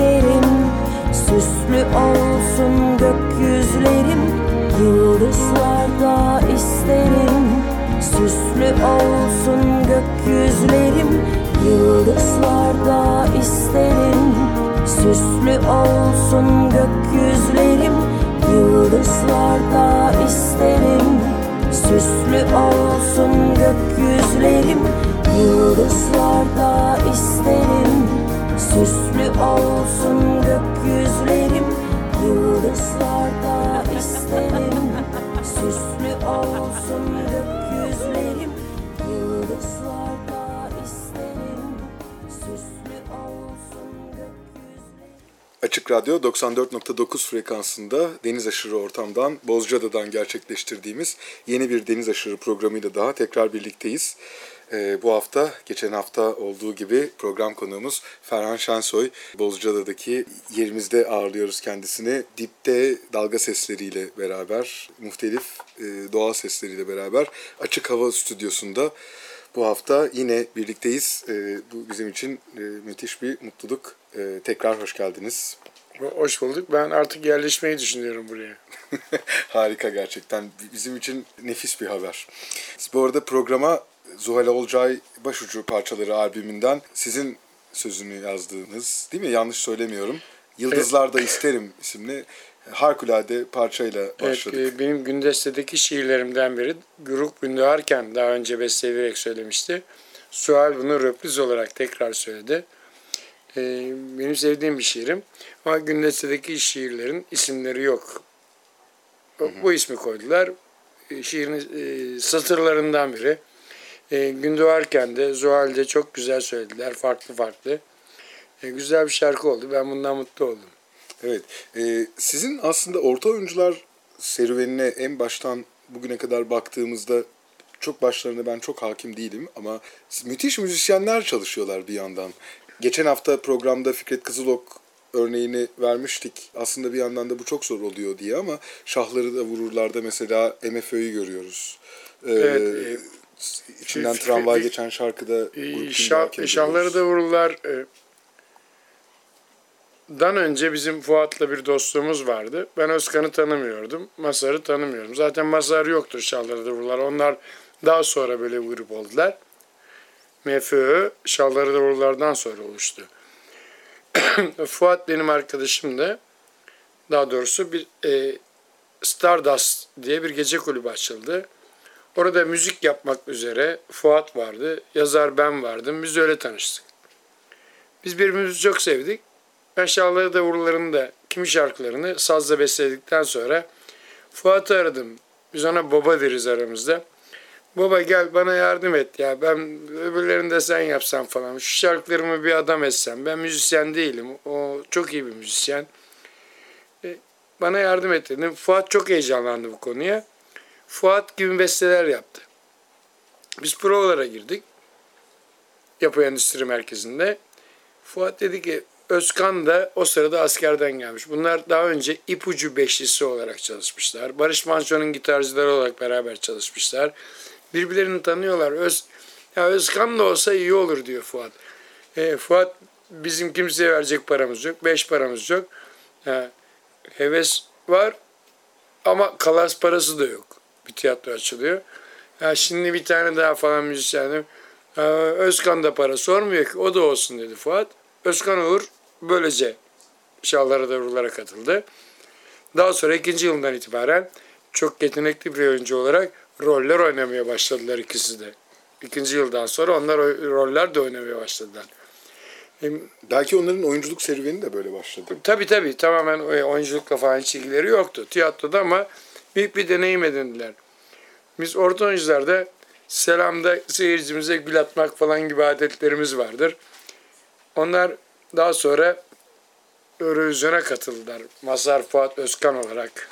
isterim Süslü olsun gökyüzlerim Yıldızlarda isterim Süslü olsun gökyüzlerim Yıldızlarda isterim Süslü olsun gökyüzlerim Yıldızlarda isterim Süslü olsun gökyüzlerim Yıldızlarda isterim Süslü olsun gökyüzlerim Yıldızlarda isterim. Süslü olsun gökyüzlerim Yıldızlarda isterim. Süslü olsun gökyüzlerim. Açık Radyo 94.9 frekansında deniz aşırı ortamdan Bozcaada'dan gerçekleştirdiğimiz yeni bir deniz aşırı programıyla daha tekrar birlikteyiz. Ee, bu hafta, geçen hafta olduğu gibi program konuğumuz Ferhan Şensoy. Bozcaada'daki yerimizde ağırlıyoruz kendisini. Dipte dalga sesleriyle beraber, muhtelif e, doğal sesleriyle beraber Açık Hava Stüdyosu'nda bu hafta yine birlikteyiz. Ee, bu bizim için e, müthiş bir mutluluk. Ee, tekrar hoş geldiniz. Hoş bulduk. Ben artık yerleşmeyi düşünüyorum buraya. Harika gerçekten. Bizim için nefis bir haber. Bu arada programa Zuhal Olcay Başucu Parçaları albümünden sizin sözünü yazdığınız değil mi? Yanlış söylemiyorum. Yıldızlarda İsterim isimli harikulade parçayla başladık. Evet, benim Gündeste'deki şiirlerimden biri. Grup Gündoğarken daha önce besteleyerek söylemişti. Sual bunu röpliz olarak tekrar söyledi. E, benim sevdiğim bir şiirim. Ama Gündeste'deki şiirlerin isimleri yok. Bu ismi koydular. E, Şiirin e, satırlarından biri. E, gün doğarken de Zuhal'de çok güzel söylediler. Farklı farklı. E, güzel bir şarkı oldu. Ben bundan mutlu oldum. Evet. Ee, sizin aslında orta oyuncular serüvenine en baştan bugüne kadar baktığımızda çok başlarında ben çok hakim değilim ama müthiş müzisyenler çalışıyorlar bir yandan. Geçen hafta programda Fikret Kızılok örneğini vermiştik. Aslında bir yandan da bu çok zor oluyor diye ama şahları da vururlarda mesela MFÖ'yü görüyoruz. Ee, Evet, içinden Fikret- tramvay geçen şarkıda E, şah, şahları da vururlar. E, Dan önce bizim Fuat'la bir dostluğumuz vardı. Ben Özkan'ı tanımıyordum. Masar'ı tanımıyorum. Zaten Masar yoktur Şalları da vururlar. Onlar daha sonra böyle bir grup oldular. MFÖ Şalları da vururlardan sonra oluştu. Fuat benim arkadaşım da daha doğrusu bir e, Stardust diye bir gece kulübü açıldı. Orada müzik yapmak üzere Fuat vardı, yazar ben vardım. Biz öyle tanıştık. Biz birbirimizi çok sevdik. Ben Şahları Davulları'nın da kimi şarkılarını sazla besledikten sonra Fuat'ı aradım. Biz ona baba deriz aramızda. Baba gel bana yardım et ya. Ben öbürlerini de sen yapsan falan. Şu şarkılarımı bir adam etsem. Ben müzisyen değilim. O çok iyi bir müzisyen. E, Bana yardım et dedim. Fuat çok heyecanlandı bu konuya. Fuat gibi besteler yaptı. Biz provalara girdik. Yapı Endüstri Merkezi'nde. Fuat dedi ki Özkan da o sırada askerden gelmiş. Bunlar daha önce ipucu beşlisi olarak çalışmışlar. Barış Manço'nun gitarcıları olarak beraber çalışmışlar. Birbirlerini tanıyorlar. Öz, ya Özkan da olsa iyi olur diyor Fuat. E, Fuat bizim kimseye verecek paramız yok. Beş paramız yok. Ha, heves var ama kalas parası da yok. Bir tiyatro açılıyor. Ya şimdi bir tane daha falan müzisyenim. "Aa, Özkan da para sormuyor ki o da olsun dedi Fuat. Özkan Uğur böylece Şahlara Davrulara katıldı. Daha sonra ikinci yılından itibaren çok yetenekli bir oyuncu olarak roller oynamaya başladılar ikisi de. İkinci yıldan sonra onlar roller de oynamaya başladılar. Belki onların oyunculuk serüveni de böyle başladı. Tabii tabii tamamen o- oyunculukla falan hiç ilgileri yoktu tiyatroda ama büyük bir deneyim edindiler. Biz orta oyuncularda selamda seyircimize gül atmak falan gibi adetlerimiz vardır. Onlar daha sonra Eurovizyon'a katıldılar. Mazhar Fuat Özkan olarak.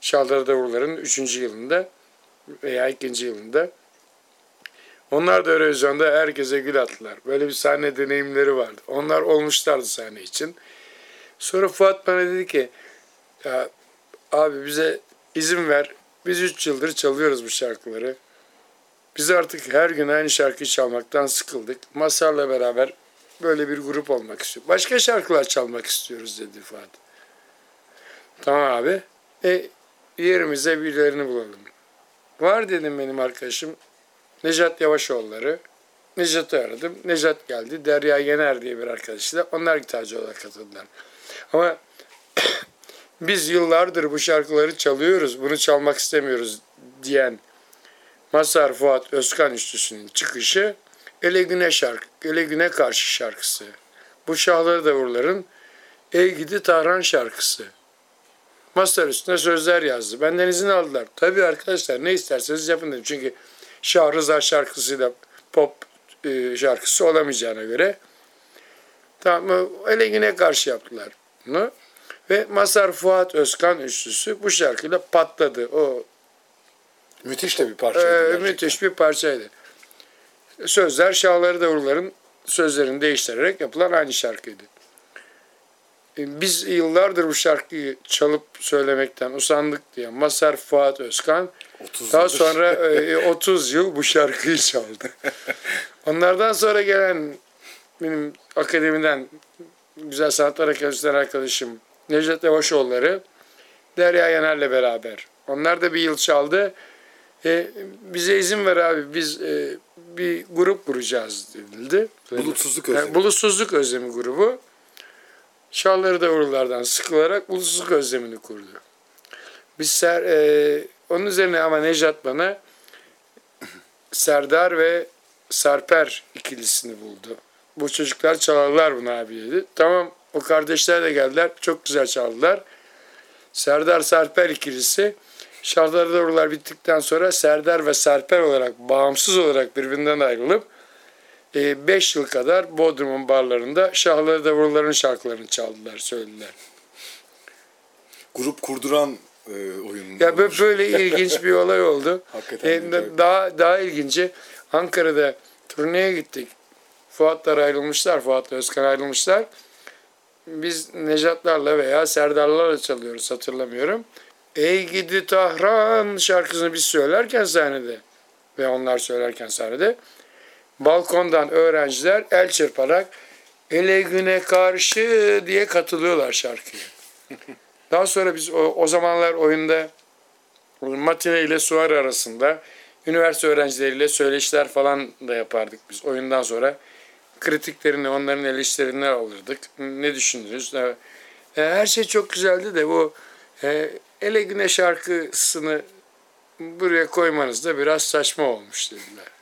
Şaldır Davullar'ın 3. yılında veya 2. yılında. Onlar da Eurovizyon'da herkese gül attılar. Böyle bir sahne deneyimleri vardı. Onlar olmuşlardı sahne için. Sonra Fuat bana dedi ki ya abi bize izin ver. Biz 3 yıldır çalıyoruz bu şarkıları. Biz artık her gün aynı şarkıyı çalmaktan sıkıldık. Masar'la beraber böyle bir grup olmak istiyoruz. Başka şarkılar çalmak istiyoruz dedi Fuat. Tamam abi. E, yerimize birilerini bulalım. Var dedim benim arkadaşım. Nejat Yavaşoğulları. Nejat'ı aradım. Nejat geldi. Derya Yener diye bir arkadaşı da. Onlar gitarcı olarak katıldılar. Ama biz yıllardır bu şarkıları çalıyoruz. Bunu çalmak istemiyoruz diyen Mazhar Fuat Özkan üçlüsünün çıkışı Ele Güne şarkı, Ele Güne karşı şarkısı. Bu Şahları Davurların Ey Gidi Tahran şarkısı. Mazhar üstüne sözler yazdı. Benden izin aldılar. Tabii arkadaşlar ne isterseniz yapın dedim. Çünkü Şah Rıza şarkısıyla pop e, şarkısı olamayacağına göre tamam Ele Güne karşı yaptılar bunu. Ve Mazhar Fuat Özkan üçlüsü bu şarkıyla patladı. O Müthiş de bir parça. ee, müthiş bir parçaydı. Sözler Şahları Davulların sözlerini değiştirerek yapılan aynı şarkıydı. Ee, Biz yıllardır bu şarkıyı çalıp söylemekten usandık diye Masar Fuat Özkan 30 daha yıldır. sonra e, 30 yıl bu şarkıyı çaldı. Onlardan sonra gelen benim akademiden Güzel Sanatlar Akademisi'nden arkadaşım Necdet Yavaşoğulları Derya Yener'le beraber. Onlar da bir yıl çaldı. E, bize izin ver abi biz e, bir grup kuracağız denildi. Bulutsuzluk Yani özlemi. bulutsuzluk özlemi grubu. Şalları davullardan sıkılarak bulutsuzluk özlemini kurdu. Biz ser, e, onun üzerine ama Nejat bana Serdar ve Sarper ikilisini buldu. Bu çocuklar çalarlar bunu abi dedi. Tamam o kardeşler de geldiler. Çok güzel çaldılar. Serdar Sarper ikilisi Şahlar Davullar bittikten sonra Serdar ve Serper olarak bağımsız olarak birbirinden ayrılıp 5 yıl kadar Bodrum'un barlarında Şahlar Davulların şarkılarını çaldılar, söylediler. Grup kurduran e, oyun. Ya bö- olmuş. böyle ilginç bir olay oldu. Hakikaten E, daha daha ilginci Ankara'da turneye gittik. Fuatlar ayrılmışlar, Fuat'la Özkan ayrılmışlar. Biz Necatlarla veya Serdarlarla çalıyoruz hatırlamıyorum. Ey gidi Tahran şarkısını biz söylerken sahnede ve onlar söylerken sahnede balkondan öğrenciler el çırparak ele güne karşı diye katılıyorlar şarkıya. Daha sonra biz o, o zamanlar oyunda matine ile suar arasında üniversite öğrencileriyle söyleşiler falan da yapardık biz oyundan sonra. Kritiklerini, onların eleştirilerini alırdık. Ne düşündünüz? E, Her şey çok güzeldi de bu e, Ele Güne şarkısını buraya koymanız da biraz saçma olmuş dediler.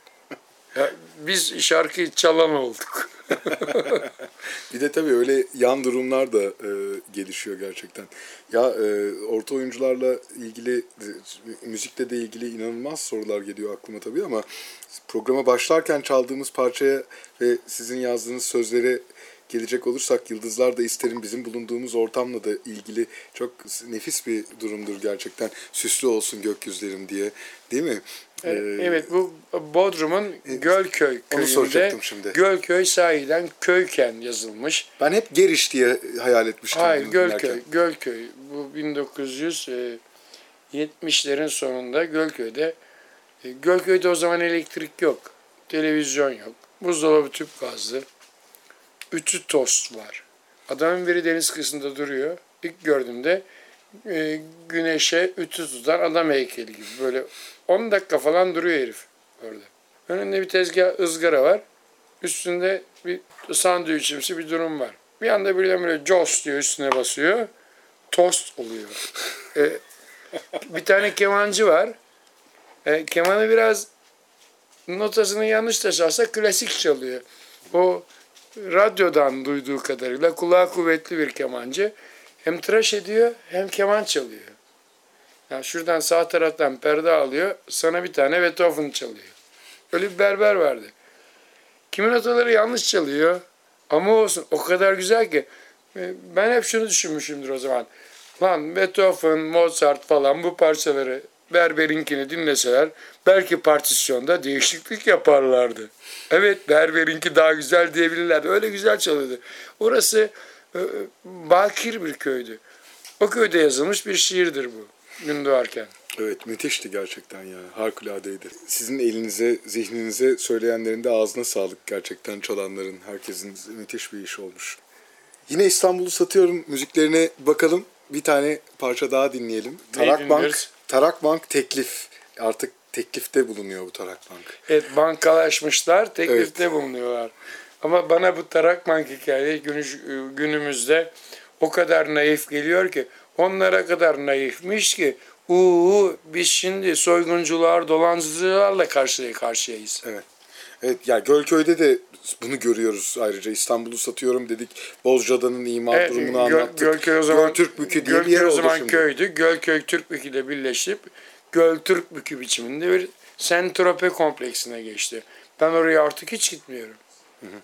Biz şarkıyı çalan olduk. Bir de tabii öyle yan durumlar da e, gelişiyor gerçekten. Ya e, orta oyuncularla ilgili, müzikle de ilgili inanılmaz sorular geliyor aklıma tabii ama programa başlarken çaldığımız parçaya ve sizin yazdığınız sözlere gelecek olursak Yıldızlar da isterim bizim bulunduğumuz ortamla da ilgili çok nefis bir durumdur gerçekten. Süslü olsun gökyüzlerim diye değil mi? E, Ee, Evet bu Bodrum'un Gölköy Onu köyünde şimdi. Gölköy sahiden köyken yazılmış. Ben hep Geriş diye hayal etmiştim. Hayır Gölköy. dinlerken. Gölköy. Bu 1970'lerin sonunda Gölköy'de. e, Gölköy'de o zaman elektrik yok. Televizyon yok. Buzdolabı tüp gazlı. Ütü tost var. Adamın biri deniz kıyısında duruyor. İlk gördüğümde e, güneşe ütü tutan adam heykeli gibi. Böyle 10 dakika falan duruyor herif orada. Önünde bir tezgah ızgara var. Üstünde bir sandviçimsi bir durum var. Bir anda birdenbire Jos diyor üstüne basıyor. Tost oluyor. E, bir tane kemancı var. E, kemanı biraz notasını yanlış da çalsa klasik çalıyor. O radyodan duyduğu kadarıyla kulağı kuvvetli bir kemancı. Hem tıraş ediyor hem keman çalıyor. Yani şuradan sağ taraftan perde alıyor. Sana bir tane Beethoven çalıyor. Öyle bir berber vardı. Kimin notaları yanlış çalıyor. Ama olsun o kadar güzel ki. e, Ben hep şunu düşünmüşümdür o zaman. Lan Beethoven, Mozart falan bu parçaları Berber'inkini dinleseler belki partisyonda değişiklik yaparlardı. Evet Berber'inki daha güzel diyebilirlerdi. Öyle güzel çalıyordu. Orası e, bakir bir köydü. O köyde yazılmış bir şiirdir bu. Gün doğarken. Evet müthişti gerçekten ya. Harikuladeydi. Sizin elinize, zihninize söyleyenlerin de ağzına sağlık gerçekten çalanların. Herkesin müthiş bir iş olmuş. Yine İstanbul'u satıyorum müziklerine bakalım. Bir tane parça daha dinleyelim. Tarak Bank? Tarak Bank teklif. Artık teklifte bulunuyor bu Tarak Bank. Evet bankalaşmışlar, teklifte bulunuyorlar. Ama bana bu Tarakbank hikaye günü- günümüzde o kadar naif geliyor ki onlara kadar naifmiş ki uuu biz şimdi soyguncular, dolancılarla karşı karşıyayız. Evet. Evet ya Gölköy'de de bunu görüyoruz ayrıca. İstanbul'u satıyorum dedik. Bozcaada'nın imar Evet, durumunu Göl- anlattık. Gölköy o zaman Göltürkbükü diye bir Gölköy yer o oldu zaman şimdi. köydü. Gölköy Türkbükü ile birleşip Göltürkbükü biçiminde bir sentrope kompleksine geçti. Ben oraya artık hiç gitmiyorum.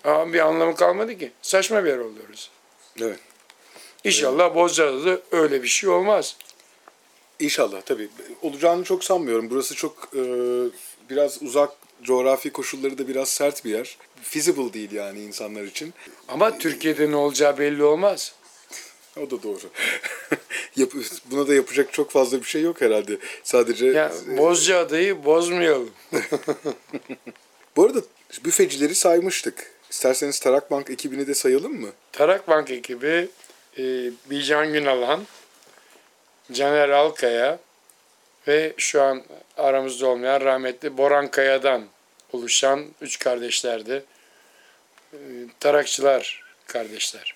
Ama bir anlamı kalmadı ki. Saçma bir yer orası. Evet. İnşallah Bozcaada'da da öyle bir şey olmaz. İnşallah tabii. Olacağını çok sanmıyorum. Burası çok e, biraz uzak coğrafi koşulları da biraz sert bir yer. Feasible değil yani insanlar için. Ama Türkiye'de ne olacağı belli olmaz. O da doğru. Buna da yapacak çok fazla bir şey yok herhalde. Sadece Ya e, Bozcaada'yı bozmayalım. bu arada büfecileri saymıştık. İsterseniz Tarak Bank ekibini de sayalım mı? Tarakbank ekibi e, Bican Günalan, Caner Alkaya ve şu an aramızda olmayan rahmetli Boran Kaya'dan oluşan üç kardeşlerdi. E, tarakçılar kardeşler.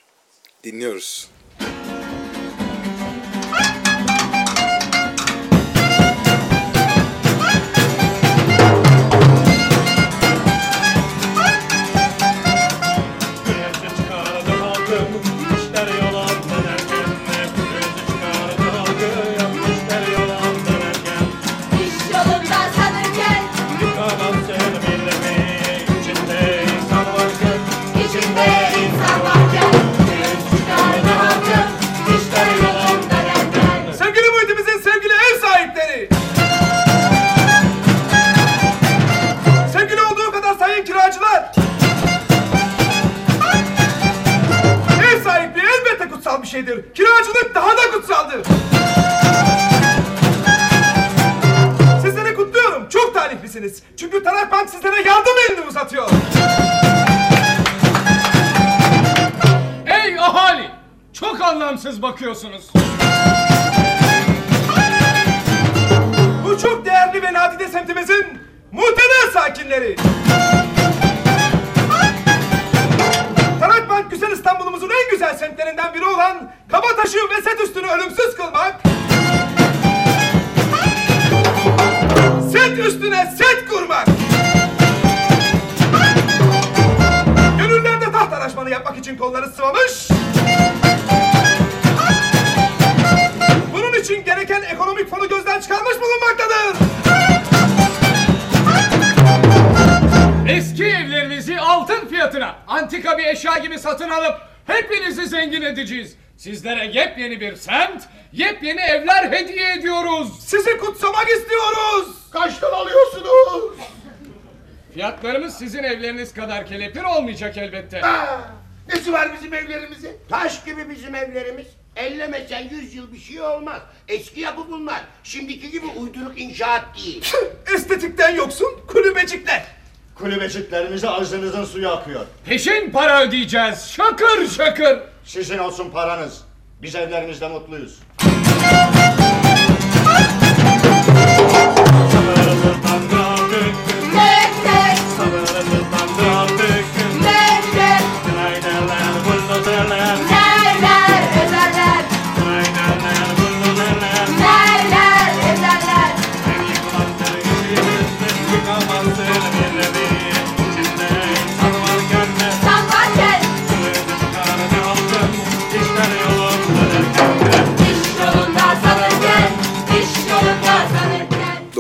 Dinliyoruz. Şeydir. Kiracılık daha da kutsaldır. Sizleri kutluyorum. Çok talihlisiniz. Çünkü Tarak Bank sizlere yardım elini uzatıyor. Ey ahali! Çok anlamsız bakıyorsunuz. Satın alıp hepinizi zengin edeceğiz. Sizlere yepyeni bir semt, yepyeni evler hediye ediyoruz. Sizi kutsamak istiyoruz. Kaçtan alıyorsunuz? Fiyatlarımız sizin evleriniz kadar kelepir olmayacak elbette. Aa, nesi var bizim evlerimizin? Taş gibi bizim evlerimiz. Ellemesen yüz yıl bir şey olmaz. Eski yapı bunlar. Şimdiki gibi uyduruk inşaat değil. Estetikten yoksun kulübecikler. Kulübeciklerimize ağzınızın suyu akıyor. Peşin para ödeyeceğiz. Şakır şakır. Sizin olsun paranız. Biz evlerimizde mutluyuz.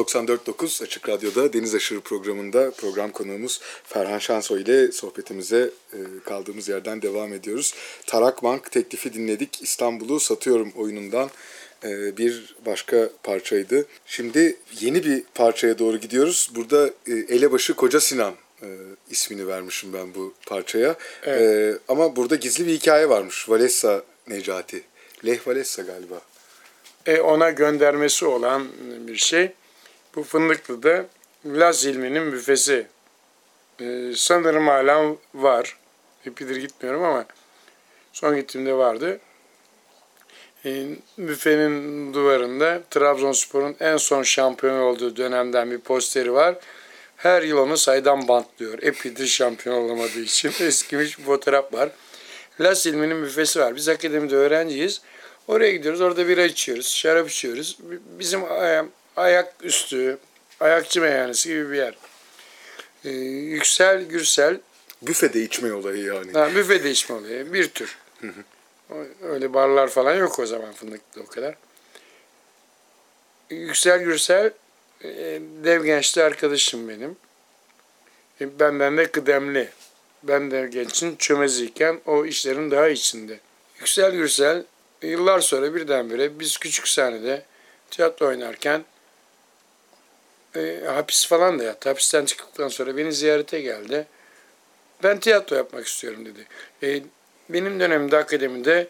94.9 Açık Radyo'da Deniz Aşırı programında program konuğumuz Ferhan Şansoy ile sohbetimize e, kaldığımız yerden devam ediyoruz. Tarak Bank teklifi dinledik. İstanbul'u satıyorum oyunundan e, bir başka parçaydı. Şimdi yeni bir parçaya doğru gidiyoruz. Burada e, Elebaşı Koca Sinan e, ismini vermişim ben bu parçaya. E, ama burada gizli bir hikaye varmış. Valessa Necati. Leh Valessa galiba. e, ona göndermesi olan bir şey. Bu Fındıklı'da Laz ilminin büfesi. E, sanırım hala var. Epidir gitmiyorum ama son gittiğimde vardı. E, büfenin duvarında Trabzonspor'un en son şampiyon olduğu dönemden bir posteri var. Her yıl onu saydan bantlıyor. Epidir şampiyon olamadığı için eskimiş bir fotoğraf var. Las ilminin büfesi var. Biz akademide öğrenciyiz. Oraya gidiyoruz. Orada bira içiyoruz. Şarap içiyoruz. Bizim aya- ayak üstü, ayakçı meyhanesi gibi bir yer. Ee, Yüksel Gürsel Büfede içme olayı yani. Ha, büfede içme oluyor. Bir tür. Öyle barlar falan yok o zaman Fındıklı'da o kadar. Yüksel Gürsel e, dev gençli arkadaşım benim. E, Benden de kıdemli. Ben de gençin çömeziyken o işlerin daha içinde. Yüksel Gürsel yıllar sonra birdenbire biz küçük sahnede tiyatro oynarken e, hapis falan da yattı. Hapisten çıktıktan sonra beni ziyarete geldi. Ben tiyatro yapmak istiyorum dedi. E, benim dönemimde akademide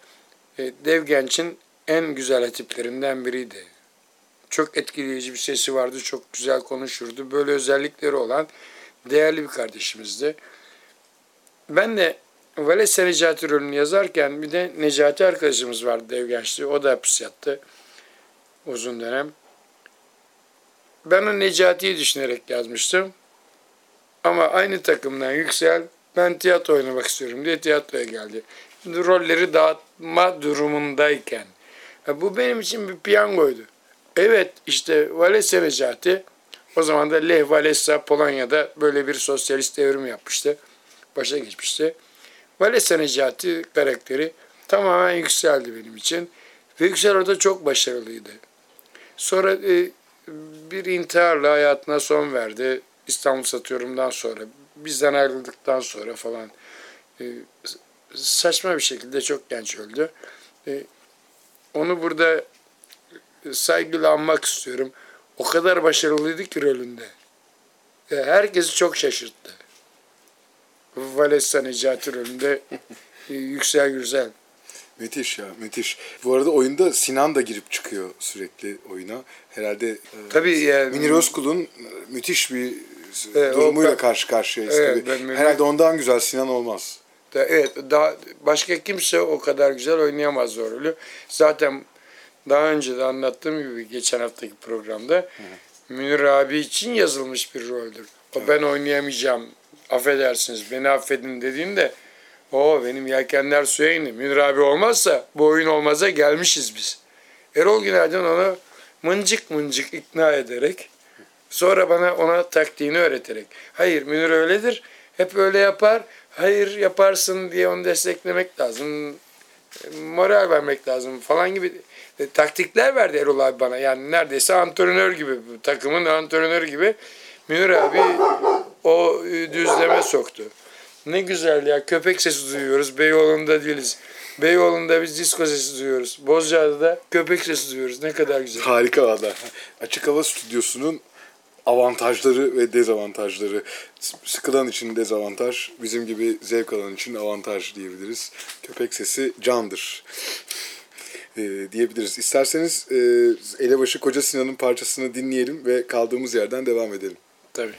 e, Dev Genç'in en güzel hatiplerinden biriydi. Çok etkileyici bir sesi vardı, çok güzel konuşurdu. Böyle özellikleri olan değerli bir kardeşimizdi. Ben de Valese Necati rolünü yazarken bir de Necati arkadaşımız vardı Dev Genç'te. O da hapis yattı uzun dönem. Ben o Necati'yi düşünerek yazmıştım. Ama aynı takımdan Yüksel ben tiyatro oynamak istiyorum diye tiyatroya geldi. Şimdi rolleri dağıtma durumundayken. Ha, bu benim için bir piyangoydu. Evet işte Valese Necati o zaman da Lech Walesa Polonya'da böyle bir sosyalist devrim yapmıştı. Başa geçmişti. Valese Necati karakteri tamamen yükseldi benim için. Ve Yüksel orada çok başarılıydı. Sonra e, bir intiharla hayatına son verdi. İstanbul Satıyorum'dan sonra, bizden ayrıldıktan sonra falan e, saçma bir şekilde çok genç öldü. E, onu burada saygıyla anmak istiyorum. O kadar başarılıydı ki rolünde. E, herkesi çok şaşırttı. Valessa Necati rolünde e, Yüksel Gürsel. Müthiş ya müthiş. Bu arada oyunda Sinan da girip çıkıyor sürekli oyuna. Herhalde e, Tabii yani- Münir Özkul'un e, müthiş bir Evet, o durumuyla ben- karşı karşıyayız Evet, tabii. ben Herhalde ondan güzel Sinan olmaz. Da- Evet, daha başka kimse o kadar güzel oynayamaz o rolü. Zaten daha önce de anlattığım gibi geçen haftaki programda Münir abi için yazılmış bir roldür. O ben oynayamayacağım, affedersiniz, beni affedin dediğinde o benim yelkenler suya indi. Münir abi olmazsa bu oyun olmaza gelmişiz biz. Erol Günaydın onu mıncık mıncık ikna ederek Sonra bana ona taktiğini öğreterek. Hayır Münir öyledir. Hep öyle yapar. Hayır yaparsın diye onu desteklemek lazım. Moral vermek lazım falan gibi e, taktikler verdi Erol abi bana. Yani neredeyse antrenör gibi, takımın antrenörü gibi Münir abi o e, düzleme soktu. Ne güzel ya köpek sesi duyuyoruz. Beyoğlu'nda değiliz. Beyoğlu'nda biz disko sesi duyuyoruz. Bozcaada'da köpek sesi duyuyoruz. Ne kadar güzel. Harika valla. Açık hava stüdyosunun avantajları ve dezavantajları. Sıkılan için dezavantaj, bizim gibi zevk alan için avantaj diyebiliriz. Köpek sesi candır e, diyebiliriz. İsterseniz e, Elebaşı Koca Sinan'ın parçasını dinleyelim ve kaldığımız yerden devam edelim. Tabii.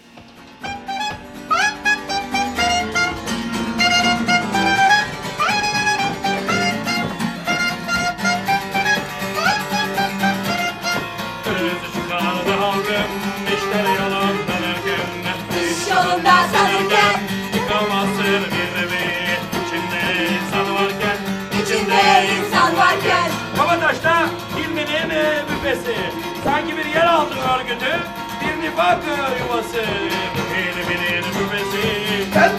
Büfesi. Sanki bir yer aldı örgütü, bir nifak yuvası. Hilminin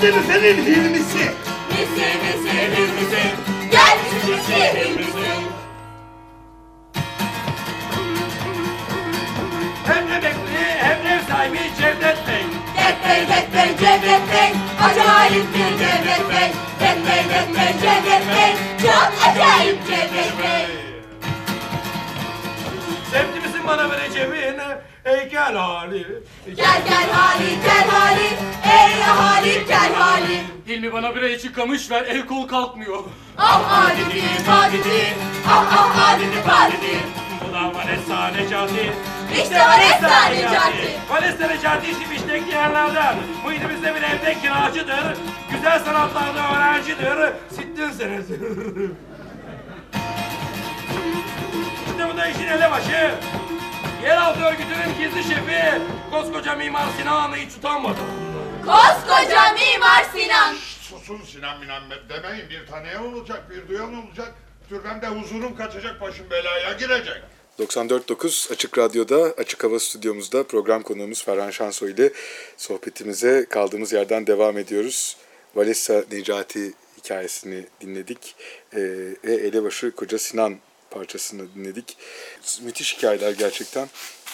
de büfenin hilmisi. Misi misi misi. Gel misi misi. Misi Hem emekli hem ev sahibi Cevdet Bey. Cevdet Bey, Cevdet Bey, Cevdet Bey. Acayip bir Cevdet Bey. Cevdet Bey, Cevdet Bey, Cevdet Bey. Çok acayip Cevdet Bey Sevdimizin bana vereceğin heykel hali. Gel gel hali, gel hali Ey ahali, gel hali Hilmi bana bir içi kamış ver el kol kalkmıyor. Ah halidi, halidi Ah ah halidi, halidi Bu da Vanessa Necati İşte Vanessa Necati Vales'te Necati işi fiştekli yerlerden. Muhitimizde bir evde kiracıdır. Güzel sanatlarda öğrencidir. Sittin senesi. işte bu da işin elebaşı. Yeraltı örgütünün gizli şefi. Koskoca Mimar Sinan'ı hiç utanmadı. Koskoca Mimar Sinan Susun Sinan Minan demeyin. Bir tanıyan olacak, bir duyan olacak. Türbemde huzurum kaçacak, başım belaya girecek. 94.9 Açık Radyo'da, Açık Hava Stüdyomuzda program konuğumuz Ferhan Şansoy ile sohbetimize kaldığımız yerden devam ediyoruz. Valessa Necati hikayesini dinledik ee, ve Elebaşı Koca Sinan parçasını dinledik. Müthiş hikayeler gerçekten.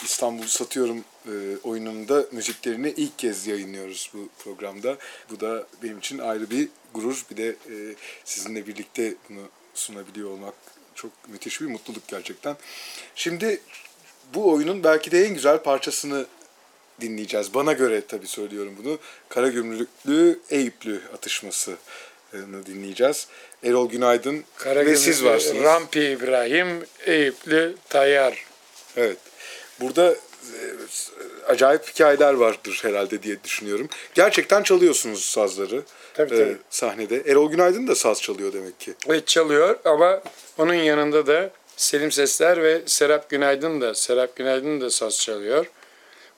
İstanbul'u Satıyorum e, oyununda müziklerini ilk kez yayınlıyoruz bu programda. Bu da benim için ayrı bir gurur. Bir de e, sizinle birlikte bunu sunabiliyor olmak çok müthiş bir mutluluk gerçekten. Şimdi bu oyunun belki de en güzel parçasını dinleyeceğiz. Bana göre tabii söylüyorum bunu. Karagümrüklü Eyüplü atışmasını dinleyeceğiz. Erol Günaydın ve siz varsınız. Rampi İbrahim, Eyüplü Tayyar. Evet. Burada e, acayip hikayeler vardır herhalde diye düşünüyorum. Gerçekten çalıyorsunuz sazları Tabii, e, tabii. sahnede. Erol Günaydın da saz çalıyor demek ki. Evet çalıyor ama onun yanında da Selim Sesler ve Serap Günaydın da Serap Günaydın da saz çalıyor.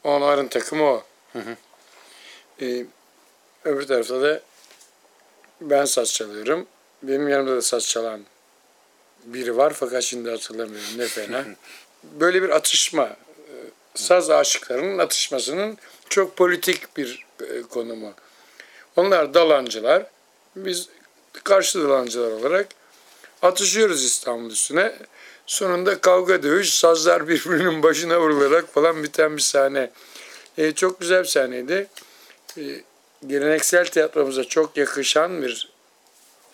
Onların takımı o. Ee, öbür tarafta da ben saz çalıyorum. Benim yanımda da saz çalan biri var fakat şimdi hatırlamıyorum ne fena. Böyle bir atışma. e, Saz aşıklarının atışmasının çok politik bir e, konumu. Onlar dalancılar. Biz karşı dalancılar olarak atışıyoruz İstanbul üstüne. Sonunda kavga dövüş, sazlar birbirinin başına vurularak falan biten bir sahne. E, çok güzel bir sahneydi. E, geleneksel tiyatromuza çok yakışan bir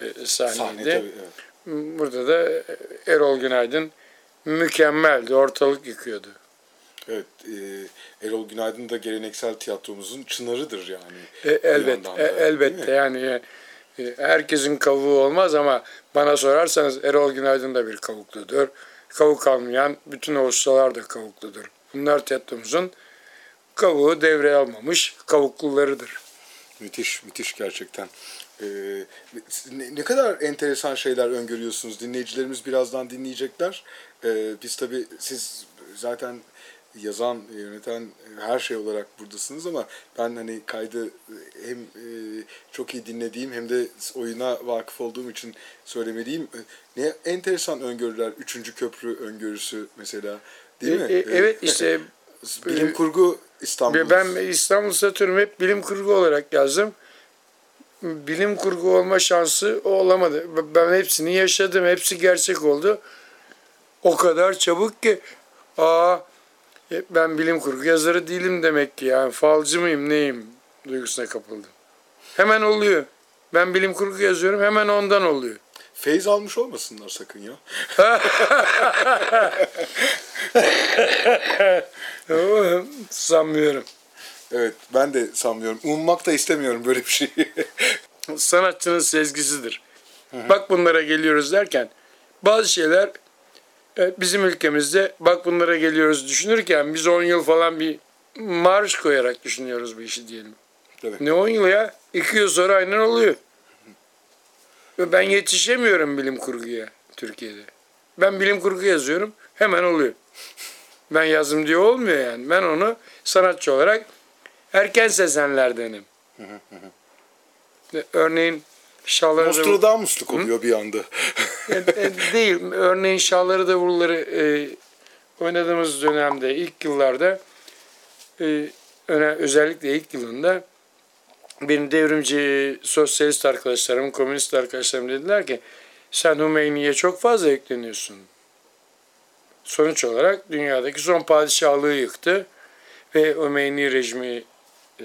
e, sahneydi. Sahne tabii. Evet. Burada da Erol Günaydın mükemmeldi. Ortalık yıkıyordu. Evet, e, Erol Günaydın da geleneksel tiyatromuzun çınarıdır yani. E, elbet, da, e, elbette yani E, herkesin kavuğu olmaz ama bana sorarsanız Erol Günaydın da bir kavukludur. Kavuk almayan bütün o ustalar da kavukludur. Bunlar tiyatromuzun kavuğu devreye almamış kavuklularıdır. Müthiş, müthiş gerçekten. Ee, ne, ne kadar enteresan şeyler öngörüyorsunuz. Dinleyicilerimiz birazdan dinleyecekler. Ee, biz tabii siz zaten yazan, yöneten her şey olarak buradasınız ama ben hani kaydı hem e, çok iyi dinlediğim hem de oyuna vakıf olduğum için söylemeliyim. Ne enteresan öngörüler. Üçüncü köprü öngörüsü mesela. Değil mi? E, e, evet işte Bilim kurgu İstanbul. ben İstanbul Satürn hep bilim kurgu olarak yazdım. Bilim kurgu olma şansı o olamadı. Ben hepsini yaşadım. Hepsi gerçek oldu. O kadar çabuk ki aa e, ben bilim kurgu yazarı değilim demek ki yani falcı mıyım neyim duygusuna kapıldım. Hemen oluyor. Ben bilim kurgu yazıyorum hemen ondan oluyor. Feyz almış olmasınlar sakın ya. Sanmıyorum. Evet ben de sanmıyorum. Ummak da istemiyorum böyle bir şeyi. Sanatçının sezgisidir. Bak bunlara geliyoruz derken bazı şeyler e, bizim ülkemizde bak bunlara geliyoruz düşünürken biz 10 yıl falan bir marş koyarak düşünüyoruz bu işi diyelim. Evet. Ne 10 yıl ya? 2 yıl sonra aynen oluyor. Ve ben yetişemiyorum bilim kurguya Türkiye'de. Ben bilim kurgu yazıyorum hemen oluyor. Ben yazdım diye olmuyor yani. Ben onu sanatçı olarak erken sezenlerdenim. Örneğin Şahları Nostradamusluk oluyor bir anda. e, e, değil. Örneğin Şahları Davulları e, oynadığımız dönemde ilk yıllarda e, öne, özellikle ilk yılında benim devrimci sosyalist arkadaşlarım, komünist arkadaşlarım dediler ki sen Hümeyni'ye çok fazla yükleniyorsun. Sonuç olarak dünyadaki son padişahlığı yıktı ve Hümeyni rejimi e,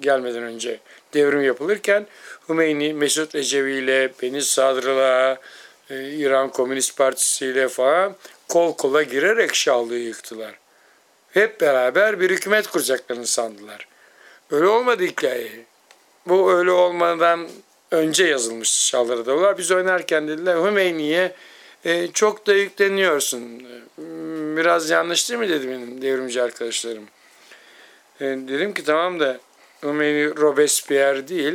gelmeden önce devrim yapılırken Hümeyni Mesut Ecevi ile Beni Sadr'la e, İran Komünist Partisi ile falan kol kola girerek Şahlığı yıktılar. Hep beraber bir hükümet kuracaklarını sandılar. Öyle olmadı hikaye. Bu öyle olmadan önce yazılmış Şahları Davullar. Biz oynarken dediler Hümeyni'ye e, çok da yükleniyorsun. Biraz yanlış değil mi dedi benim devrimci arkadaşlarım. E, dedim ki tamam da Hümeyni Robespierre değil,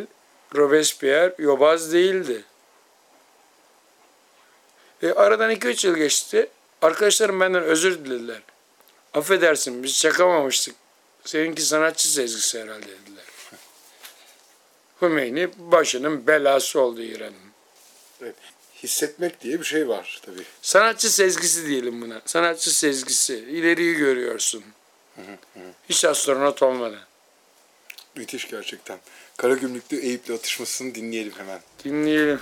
Robespierre yobaz değildi. E, aradan 2-3 yıl geçti. Arkadaşlarım benden özür dilediler. Affedersin biz çakamamıştık. Seninki sanatçı sezgisi herhalde dediler. Hümeyni başının belası oldu İran'ın. Evet. Hissetmek diye bir şey var tabii. Sanatçı sezgisi diyelim buna. Sanatçı sezgisi. İleriyi görüyorsun. Hiç astronot olmadan. Müthiş gerçekten. Karagümrüklü Eyüp'le atışmasını dinleyelim hemen. Dinleyelim.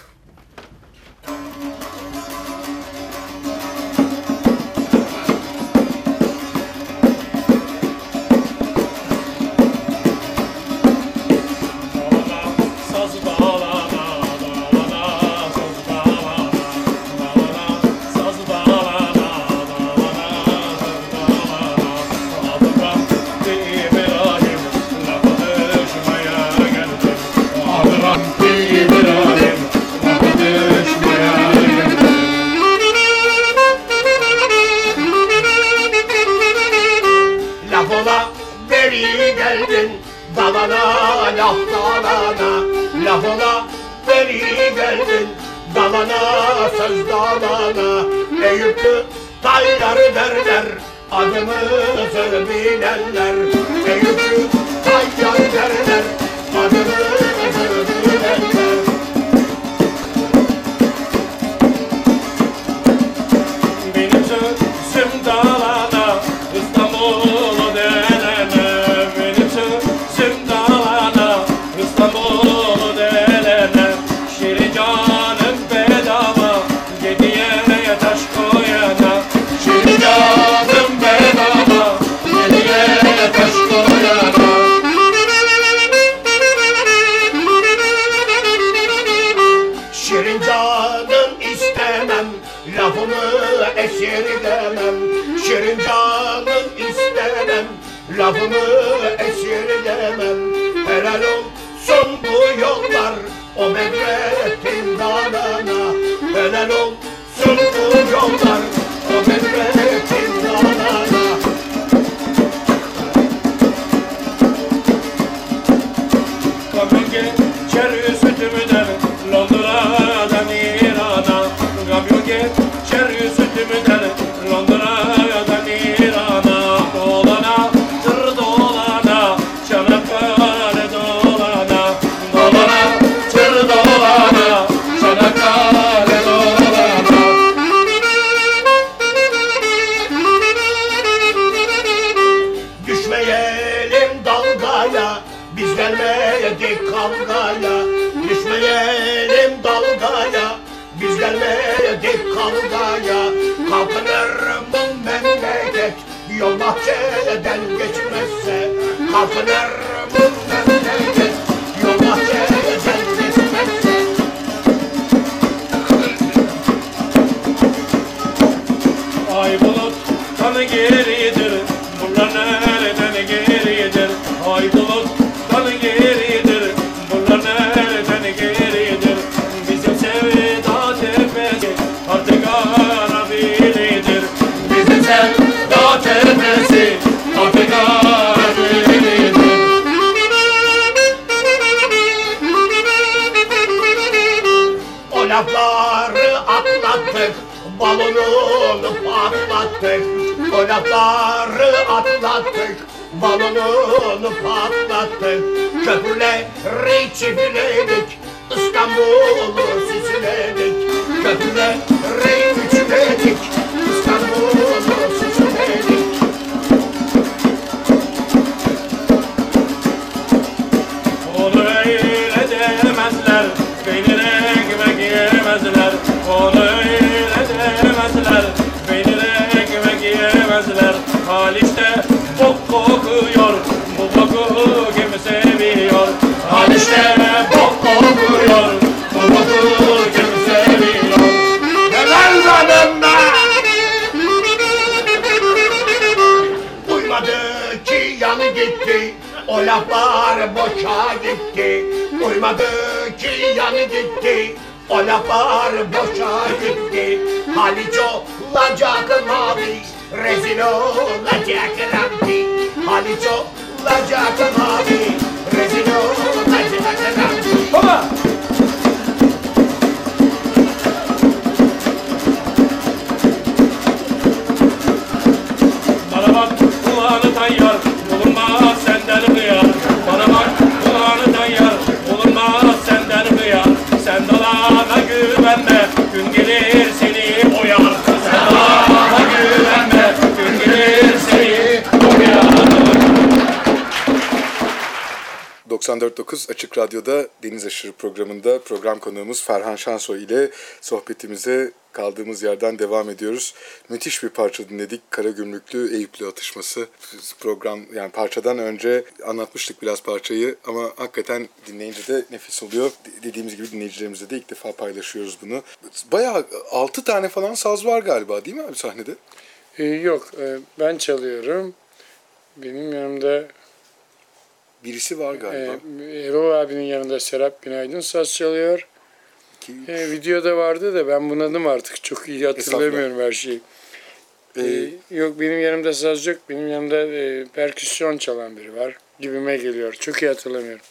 and Lafımı esirgemem Helal olsun bu yollar. O Bedrettin dağlarına Helal olsun bu yollar. Lafları atlattık, balonunu patlattık. O lafları atlattık, balonunu patlattık. Köprüleri çiftledik, İstanbul'u süsledik. Köprüleri üçledik, Haliç'te bok kokuyor, bu boku kim seviyor? Haliç'te bok kokuyor, bu boku kim seviyor? Helal zanım be! Uymadı ki yanı gitti O laflar boşa gitti Uymadı ki yanı gitti O laflar boşa gitti Haliç olacak mavi Rezil olacak Rabbi. Haliç olacak mavi. Rezil olacak Rabbi. Baba! Bana bak kulağını tayyar, 94.9 Açık Radyo'da Deniz Aşırı programında program konuğumuz Ferhan Şansoy ile sohbetimize kaldığımız yerden devam ediyoruz. Müthiş bir parça dinledik. Karagümrüklü Eyüplü atışması. Program yani parçadan önce anlatmıştık biraz parçayı ama hakikaten dinleyince de nefis oluyor. Dediğimiz gibi dinleyicilerimizle de ilk defa paylaşıyoruz bunu. Bayağı 6 tane falan saz var galiba değil mi abi sahnede? Ee, yok e, ben çalıyorum. Benim yanımda Birisi var galiba. Erol abinin yanında Serap Günaydın saz çalıyor. İki, üç. E, videoda vardı da ben bunadım artık. Çok iyi hatırlamıyorum her şeyi. Ee, Ee, yok benim yanımda saz yok. Benim yanımda e, perküsyon çalan biri var. Gibime geliyor. Çok iyi hatırlamıyorum.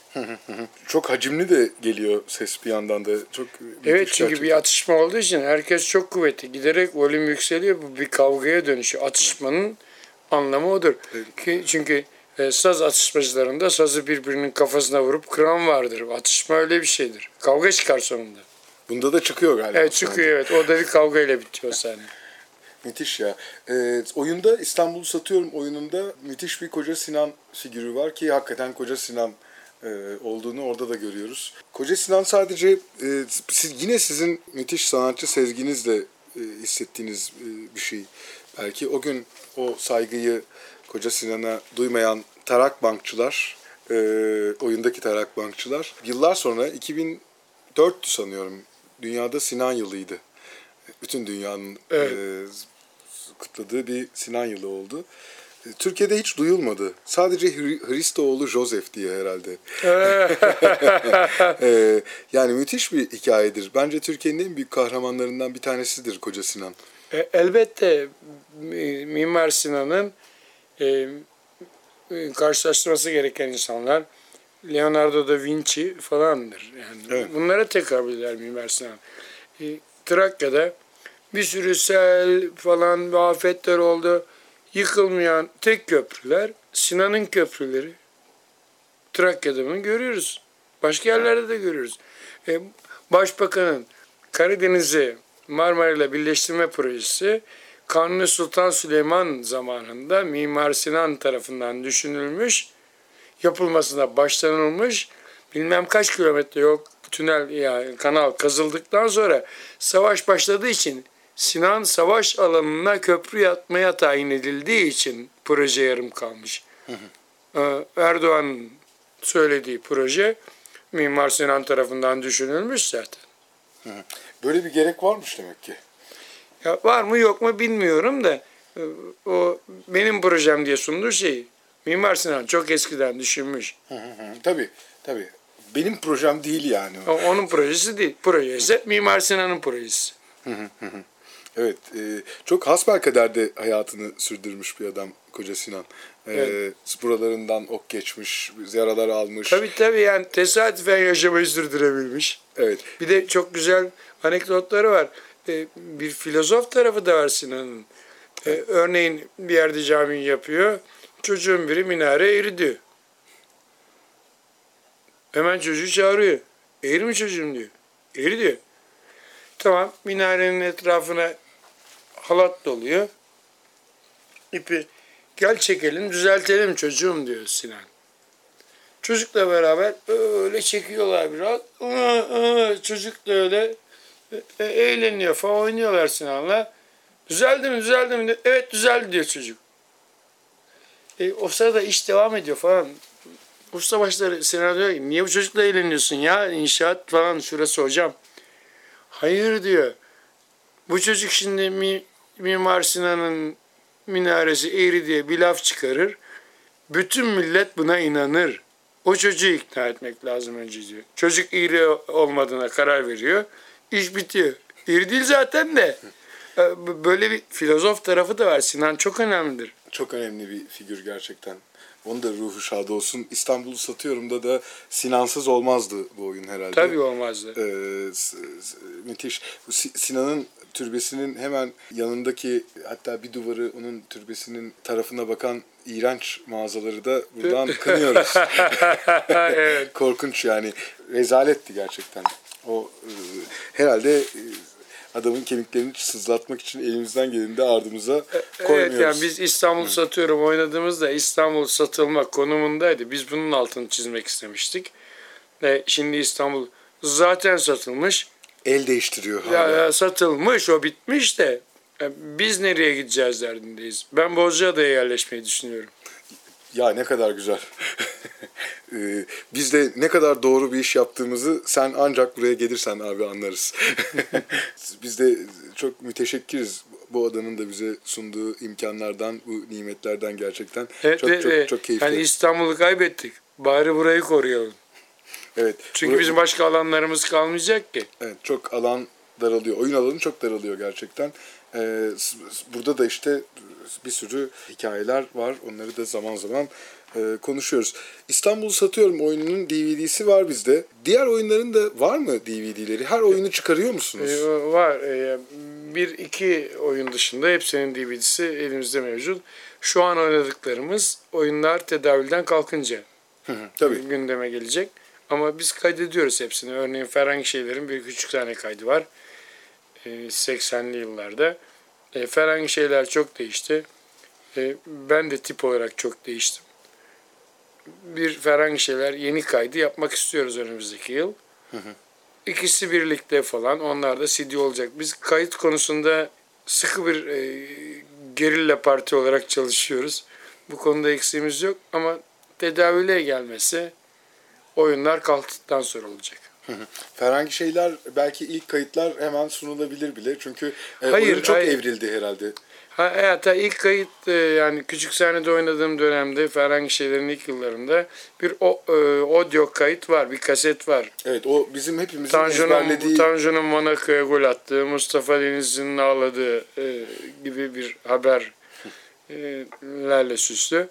çok hacimli de geliyor ses bir yandan da. Çok Evet çünkü bir gerçekten. atışma olduğu için herkes çok kuvvetli. Giderek volüm yükseliyor. Bu bir kavgaya dönüşüyor. Atışmanın anlamı odur. Ki, çünkü e, saz atışmacılarında sazı birbirinin kafasına vurup kıran vardır. Atışma öyle bir şeydir. Kavga çıkar sonunda. Bunda da çıkıyor galiba. Evet çıkıyor evet. O da bir kavgayla bitiyor sahne. Müthiş ya. Ee, oyunda İstanbul'u satıyorum oyununda müthiş bir Koca Sinan figürü var ki hakikaten Koca Sinan e, olduğunu orada da görüyoruz. Koca Sinan sadece e, siz, yine sizin müthiş sanatçı sezginizle e, hissettiğiniz e, bir şey. Belki o gün o saygıyı Koca Sinan'a duymayan tarak bankçılar, e, oyundaki tarak bankçılar yıllar sonra 2004'tü sanıyorum. Dünyada Sinan yılıydı. Bütün dünyanın Evet. e, kutladığı bir Sinan yılı oldu. e, Türkiye'de hiç duyulmadı. Sadece Hri- Hristoğlu Joseph diye herhalde. Ee, yani müthiş bir hikayedir. Bence Türkiye'nin en büyük kahramanlarından bir tanesidir Koca Sinan. E, Elbette Mi- Mimar Sinan'ın e, e, karşılaştırması gereken insanlar Leonardo da Vinci falandır. Yani Evet. bunlara tekabül eder Mimar Sinan. E, Trakya'da bir sürü sel falan ve afetler oldu. Yıkılmayan tek köprüler Sinan'ın köprüleri. Trakya'da bunu görüyoruz. Başka yerlerde de görüyoruz. E, Başbakanın Karadeniz'i Marmara ile birleştirme projesi Kanuni Sultan Süleyman zamanında Mimar Sinan tarafından düşünülmüş, yapılmasına başlanılmış. Bilmem kaç kilometre yol tünel yani kanal kazıldıktan sonra savaş başladığı için Sinan savaş alanına köprü yapmaya tayin edildiği için proje yarım kalmış. Ee, Erdoğan'ın söylediği proje Mimar Sinan tarafından düşünülmüş zaten. Böyle bir gerek varmış demek ki. Ya var mı yok mu bilmiyorum da e, o benim projem diye sunduğu şey Mimar Sinan çok eskiden düşünmüş. Hı hı hı. Tabii, tabii. Benim projem değil yani. o. Onun projesi değil. Projesi Mimar Sinan'ın projesi. Evet, e, çok hasbelkaderde hayatını sürdürmüş bir adam Koca Sinan. E, Evet. Buralarından ok geçmiş, yaralar almış. Tabii tabii yani tesadüfen yaşamayı sürdürebilmiş. Evet, Bir de çok güzel anekdotları var. E, bir filozof tarafı da var Sinan'ın. E, örneğin bir yerde cami yapıyor. Çocuğun biri minare eğri diyor. Hemen çocuğu çağırıyor. Eğri mi çocuğum diyor. Eğri diyor. Tamam minarenin etrafına halat doluyor. İpi gel çekelim düzeltelim çocuğum diyor Sinan. Çocukla beraber öyle çekiyorlar biraz. Iı, Çocuk da öyle e, eğleniyor falan oynuyorlar Sinan'la. Düzeldi mi düzeldi mi? Evet düzeldi diyor çocuk. E, o sırada iş devam ediyor falan. Usta başları Sinan diyor niye bu çocukla eğleniyorsun ya inşaat falan şurası hocam. Hayır diyor. Bu çocuk şimdi mi, Mimar Sinan'ın minaresi eğri diye bir laf çıkarır. Bütün millet buna inanır. O çocuğu ikna etmek lazım önce diyor. Çocuk eğri olmadığına karar veriyor. İş bitiyor. Eğri değil zaten de. E, Böyle bir filozof tarafı da var. Sinan çok önemlidir. çok önemli bir figür gerçekten. Onun da ruhu şad olsun. İstanbul'u satıyorum da da Sinansız olmazdı bu oyun herhalde. Tabii olmazdı. Ee, müthiş. Sinan'ın türbesinin hemen yanındaki hatta bir duvarı onun türbesinin tarafına bakan iğrenç mağazaları da buradan kınıyoruz. evet. Korkunç yani. Rezaletti gerçekten. O e, herhalde e, adamın kemiklerini sızlatmak için elimizden geleni de ardımıza koymuyoruz. Evet yani biz İstanbul satıyorum oynadığımızda İstanbul satılma konumundaydı. Biz bunun altını çizmek istemiştik. Ve şimdi İstanbul zaten satılmış. El değiştiriyor Ya, hala. ya satılmış o bitmiş de ya biz nereye gideceğiz derdindeyiz. Ben Bozcaada'ya yerleşmeyi düşünüyorum. Ya ne kadar güzel. Ee, Biz de ne kadar doğru bir iş yaptığımızı sen ancak buraya gelirsen abi anlarız. Biz de çok müteşekkiriz bu adanın da bize sunduğu imkanlardan, bu nimetlerden gerçekten. Evet, çok, ve- çok, çok keyifli. Yani İstanbul'u kaybettik. Bari burayı koruyalım. evet. Çünkü bizim başka alanlarımız kalmayacak ki. Evet, çok alan daralıyor. Oyun alanı çok daralıyor gerçekten. S- burada da işte bir sürü hikayeler var. Onları da zaman zaman e, konuşuyoruz. İstanbul'u satıyorum oyununun DVD'si var bizde. Diğer oyunların da var mı DVD'leri? Her oyunu çıkarıyor musunuz? Ee, var. Ee, bir iki oyun dışında hepsinin DVD'si elimizde mevcut. Şu an oynadıklarımız oyunlar tedavülden kalkınca Hı hı, Tabii. gündeme gelecek. Ama biz kaydediyoruz hepsini. Örneğin Ferhangi Şeyler'in bir küçük tane kaydı var. Ee, 80'li yıllarda. Ee, Ferhangi Şeyler çok değişti. Ee, ben de tip olarak çok değiştim. Bir Ferhangi Şeyler yeni kaydı yapmak istiyoruz önümüzdeki yıl. İkisi birlikte falan. Onlar da CD olacak. Biz kayıt konusunda sıkı bir e, gerilla parti olarak çalışıyoruz. Bu konuda eksiğimiz yok ama tedavüle gelmesi oyunlar kalktıktan sonra olacak. Herhangi şeyler belki ilk kayıtlar hemen sunulabilir bile çünkü e, Hayır, oyun çok hayır. evrildi herhalde. Ha, hayata ilk kayıt e, yani küçük sahnede oynadığım dönemde Ferhangi şeylerin ilk yıllarında bir o, e, audio kayıt var, bir kaset var. Evet o bizim hepimizin Tanju'nun ezberlediği Tanju'nun Monaco'ya gol attığı, Mustafa Denizli'nin ağladığı e, gibi bir haberlerle süslü.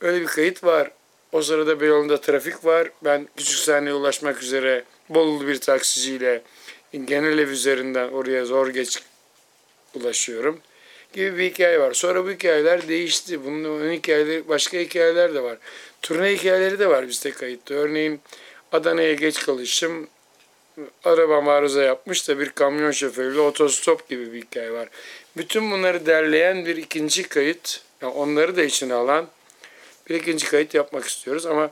Öyle bir kayıt var. O sırada Beyoğlu'nda trafik var. Ben küçük sahneye ulaşmak üzere Bolulu bir taksiciyle genel ev üzerinden oraya zor geç ulaşıyorum gibi bir hikaye var. Sonra bu hikayeler değişti. Bunun ön hikayeleri, başka hikayeler de var. Turne hikayeleri de var bizde kayıtta. Örneğin Adana'ya geç kalışım. Araba arıza yapmış da bir kamyon şoförüyle otostop gibi bir hikaye var. Bütün bunları derleyen bir ikinci kayıt, yani onları da içine alan bir ikinci kayıt yapmak istiyoruz. Ama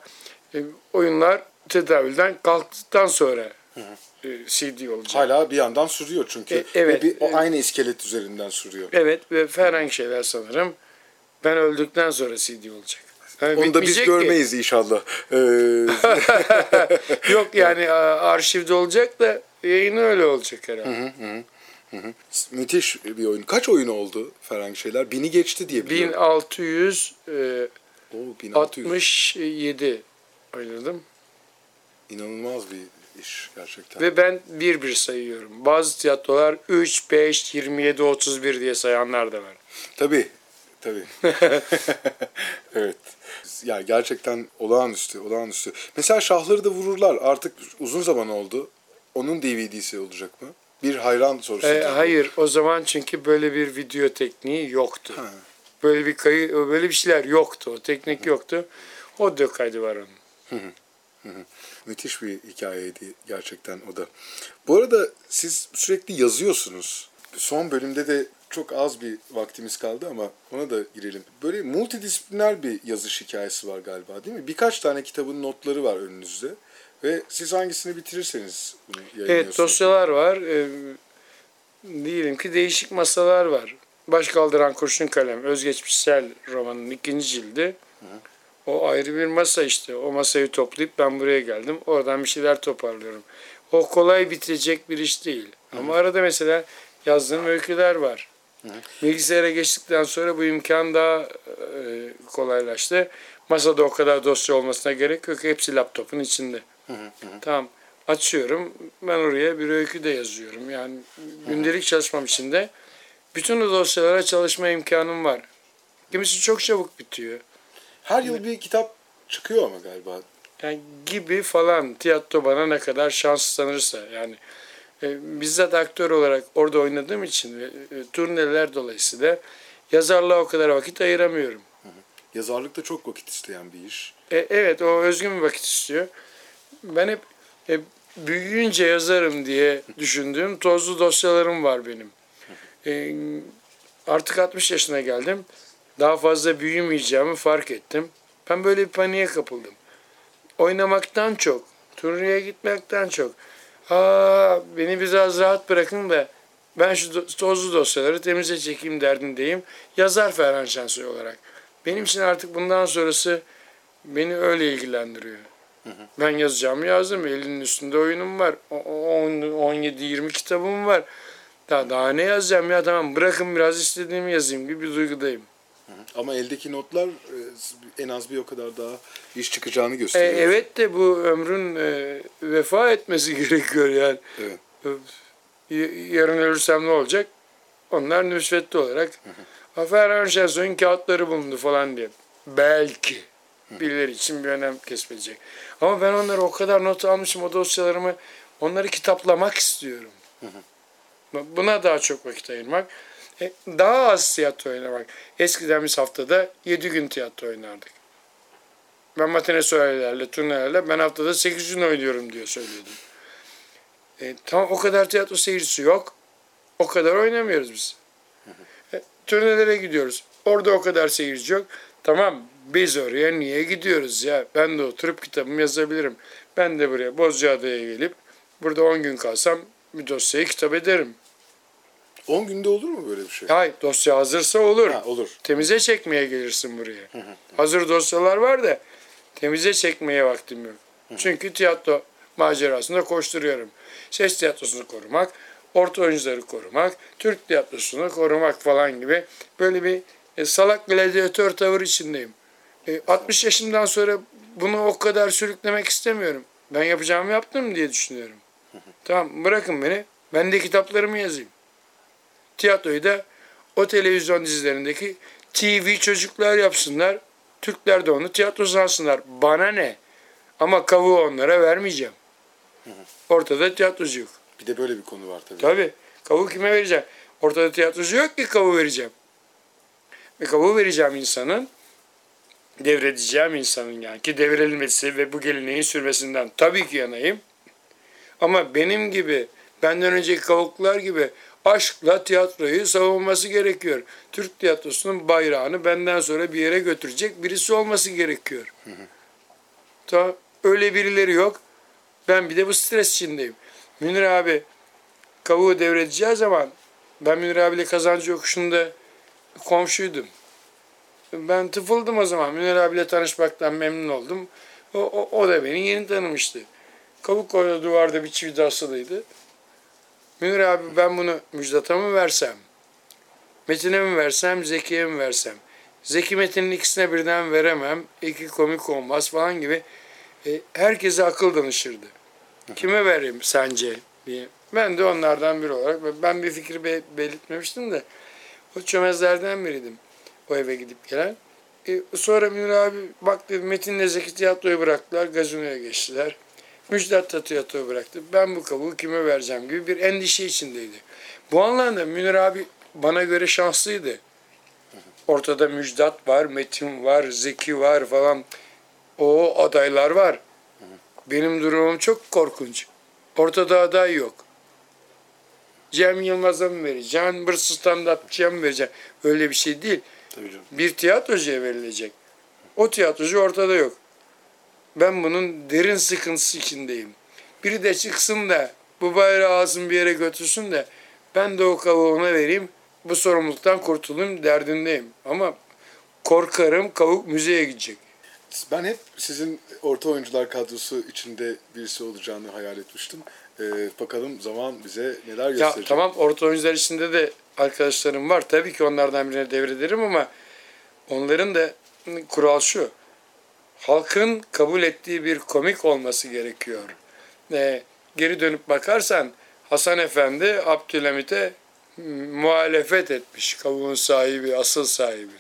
e, oyunlar tedavülden kalktıktan sonra e, CD olacak. hala bir yandan sürüyor çünkü. E, evet. Ve bir, o aynı iskelet üzerinden sürüyor. Evet ve Ferhangi şeyler sanırım ben öldükten sonra CD olacak. Yani Onu da biz bitmeyecek ki. görmeyiz inşallah. Ee, Yok yani arşivde olacak da yayını öyle olacak herhalde. müthiş bir oyun. Kaç oyun oldu Ferhangi şeyler? Bini geçti diye biliyorum. 1667 Oo, 1600. oynadım İnanılmaz bir iş gerçekten. ve ben bir bir sayıyorum. Bazı tiyatrolar 3, 5, 27, 31 diye sayanlar da var. Tabii. Tabii. evet. Ya gerçekten olağanüstü, olağanüstü. Mesela şahları da vururlar. Artık uzun zaman oldu. Onun DVD'si olacak mı? Bir hayran sorusu. E, hayır o zaman çünkü böyle bir video tekniği yoktu. Ha. Böyle bir kayı böyle bir şeyler yoktu. O teknik yoktu. Audio kaydı var onun. Müthiş bir hikayeydi gerçekten o da. Bu arada siz sürekli yazıyorsunuz. Son bölümde de çok az bir vaktimiz kaldı ama ona da girelim. Böyle multidisipliner bir yazış hikayesi var galiba değil mi? Birkaç tane kitabın notları var önünüzde. Ve siz hangisini bitirirseniz bunu yayınlıyorsunuz. Evet dosyalar var. Ee, diyelim ki değişik masalar var. Baş kaldıran kurşun kalem özgeçmişsel romanın ikinci cildi. O ayrı bir masa işte. O masayı toplayıp ben buraya geldim. Oradan bir şeyler toparlıyorum. O kolay bitecek bir iş değil. Ama arada mesela yazdığım öyküler var. Bilgisayara geçtikten sonra bu imkan daha e, kolaylaştı. Masada o kadar dosya olmasına gerek yok. Hepsi laptopun içinde. Tamam. Açıyorum. Ben oraya bir öykü de yazıyorum. Yani gündelik çalışmam içinde bütün o dosyalara çalışma imkanım var. Kimisi çok çabuk bitiyor. Her yıl bir kitap çıkıyor ama galiba. Yani gibi falan tiyatro bana ne kadar şans tanırsa yani e, bizzat aktör olarak orada oynadığım için ve e, turneler dolayısıyla yazarlığa o kadar vakit ayıramıyorum. Yazarlık da çok vakit isteyen bir iş. E, evet o özgün bir vakit istiyor. Ben hep, hep büyüyünce yazarım diye düşündüğüm tozlu dosyalarım var benim. E, artık 60 yaşına geldim. Daha fazla büyümeyeceğimi fark ettim. Ben böyle bir paniğe kapıldım. Oynamaktan çok, turneye gitmekten çok. Aa, beni biraz rahat bırakın da ben şu tozlu dosyaları temize çekeyim derdindeyim. Yazar Ferhan Şensoy olarak. Benim için artık bundan sonrası beni öyle ilgilendiriyor. Ben yazacağımı yazdım. Elinin üstünde oyunum var. O- o- on- 17-20 kitabım var. Daha, daha ne yazacağım ya tamam bırakın biraz istediğimi yazayım gibi bir duygudayım. Ama eldeki notlar e, en az bir o kadar daha iş çıkacağını E, gösteriyor. evet de bu ömrün e, vefa etmesi gerekiyor yani. Evet. Yarın ölürsem ne olacak? Onlar nüsvetli olarak Ferhan Şensoy'un kağıtları bulundu falan diye. Belki birileri için bir önem kesmeyecek. Ama ben onları o kadar not almışım o dosyalarımı onları kitaplamak istiyorum. Buna daha çok vakit ayırmak. E, Daha az tiyatro oynamak. Eskiden biz haftada 7 gün tiyatro oynardık. Ben matine söylelerle, turnelerle ben haftada 8 gün oynuyorum diye söylüyordum. E, tamam o kadar tiyatro seyircisi yok. O kadar oynamıyoruz biz. E, turnelere gidiyoruz. Orada o kadar seyirci yok. Tamam biz oraya niye gidiyoruz ya? Ben de oturup kitabımı yazabilirim. Ben de buraya Bozcaada'ya gelip burada 10 gün kalsam bir dosyayı kitap ederim. 10 günde olur mu böyle bir şey? Hayır dosya hazırsa olur. Ha, olur. Temize çekmeye gelirsin buraya. Hazır dosyalar var da temize çekmeye vaktim yok. Çünkü tiyatro macerasında koşturuyorum. Ses tiyatrosunu korumak, orta oyuncuları korumak, Türk tiyatrosunu korumak falan gibi böyle bir e, salak gladyatör tavır içindeyim. E, 60 yaşımdan sonra bunu o kadar sürüklemek istemiyorum. Ben yapacağımı yaptım diye düşünüyorum. Tamam bırakın beni. Ben de kitaplarımı yazayım. Tiyatroyu da o televizyon dizilerindeki TV çocuklar yapsınlar. Türkler de onu tiyatro sansınlar. Bana ne? Ama kavuğu onlara vermeyeceğim. Ortada tiyatrocu yok. Bir de böyle bir konu var tabii. Tabii. Kavuğu kime vereceğim? Ortada tiyatrocu yok ki kavuğu vereceğim. Ve kavuğu vereceğim insanın devredeceğim insanın yani ki devredilmesi ve bu geleneğin sürmesinden tabii ki yanayım. Ama benim gibi benden önceki kavuklar gibi aşkla tiyatroyu savunması gerekiyor. Türk tiyatrosunun bayrağını benden sonra bir yere götürecek birisi olması gerekiyor. Ta öyle birileri yok. Ben bir de bu stres içindeyim. Münir abi kavuğu devredeceği zaman ben Münir abiyle kazancı yokuşunda komşuydum. Ben tıfıldım o zaman. Münir abiyle tanışmaktan memnun oldum. O, o, o da beni yeni tanımıştı. Kavuk koydu duvarda bir çivi asılıydı. Münir abi ben bunu Müjdat'a mı versem? Metin'e mi versem, Zeki'ye mi versem? Zeki Metin'in ikisine birden veremem. İki komik olmaz falan gibi. E, herkese akıl danışırdı. Kime vereyim sence diye. Ben de onlardan biri olarak ben bir fikri be- belirtmemiştim de o çömezlerden biriydim o eve gidip gelen. E, sonra Münir abi bak dedi Metin'le Zeki tiyatroyu bıraktılar gazinoya geçtiler. Müjdat da tiyatroyu bıraktı. Ben bu kabuğu kime vereceğim gibi bir endişe içindeydi. Bu anlamda Münir abi bana göre şanslıydı. Ortada Müjdat var, Metin var, Zeki var falan. O adaylar var. Benim durumum çok korkunç. Ortada aday yok. Cem Yılmaz'a mı vereceğim, bir stand-upçıya mı vereceğim? Öyle bir şey değil. Tabii canım. Bir tiyatrocuya verilecek. O tiyatrocu ortada yok. Ben bunun derin sıkıntısı içindeyim. Biri de çıksın da bu bayrağı alsın bir yere götürsün de ben de o kavuğu ona vereyim. Bu sorumluluktan kurtulayım derdindeyim. Ama korkarım kavuk müzeye gidecek. Ben hep sizin orta oyuncular kadrosu içinde birisi olacağını hayal etmiştim. Ee, bakalım zaman bize neler Ya gösterecek. tamam orta oyuncular içinde de arkadaşlarım var. Tabii ki onlardan birine devrederim ama onların da kural şu. Halkın kabul ettiği bir komik olması gerekiyor. Ee, geri dönüp bakarsan Hasan Efendi Abdülhamit'e muhalefet etmiş. Kavuğun sahibi, asıl sahibi.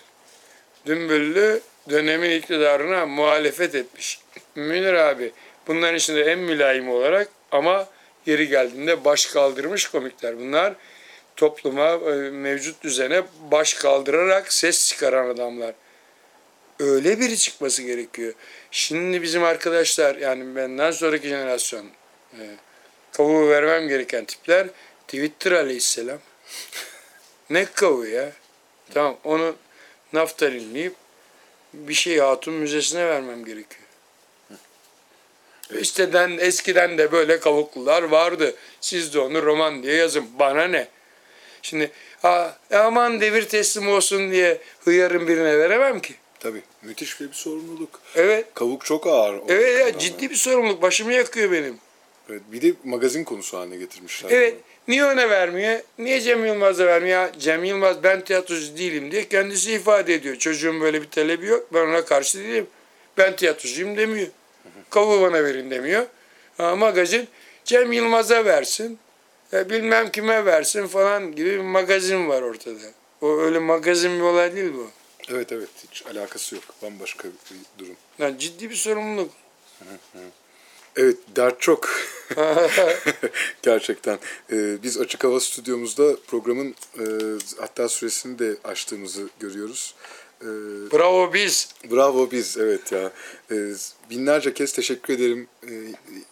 Dümbüllü dönemin iktidarına muhalefet etmiş. Münir abi bunların içinde en mülayim olarak ama yeri geldiğinde baş kaldırmış komikler. Bunlar topluma, e, mevcut düzene baş kaldırarak ses çıkaran adamlar. Öyle biri çıkması gerekiyor. Şimdi bizim arkadaşlar yani benden sonraki jenerasyon e, kavuğu vermem gereken tipler Twitter aleyhisselam. ne kavuğu ya? Tamam onu naftalinleyip bir şey Hatun Müzesi'ne vermem gerekiyor. İşteden eskiden de böyle kavuklular vardı. Siz de onu roman diye yazın. Bana ne? Şimdi ha, aman devir teslim olsun diye hıyarın birine veremem ki. Tabii. Müthiş bir sorumluluk. Evet. Kavuk çok ağır. Evet ya ciddi bir sorumluluk. Başımı yakıyor benim. Evet, bir de magazin konusu haline getirmişler. Evet. Niye ona vermiyor? Niye Cem Yılmaz'a vermiyor? Cem Yılmaz ben tiyatrocu değilim diye kendisi ifade ediyor. Çocuğun böyle bir talebi yok. Ben ona karşı değilim. Ben tiyatrocuyum demiyor. Kavuğu bana verin demiyor. Ha, magazin Cem Yılmaz'a versin. Ya bilmem kime versin falan gibi bir magazin var ortada. O öyle magazin bir olay değil bu. Evet evet hiç alakası yok. Bambaşka bir durum. Yani ciddi bir sorumluluk. Evet dert çok. Gerçekten. Ee, biz açık hava stüdyomuzda programın e, hatta süresini de açtığımızı görüyoruz. Ee, Bravo biz. bravo biz evet ya. Ee, binlerce kez teşekkür ederim. Ee,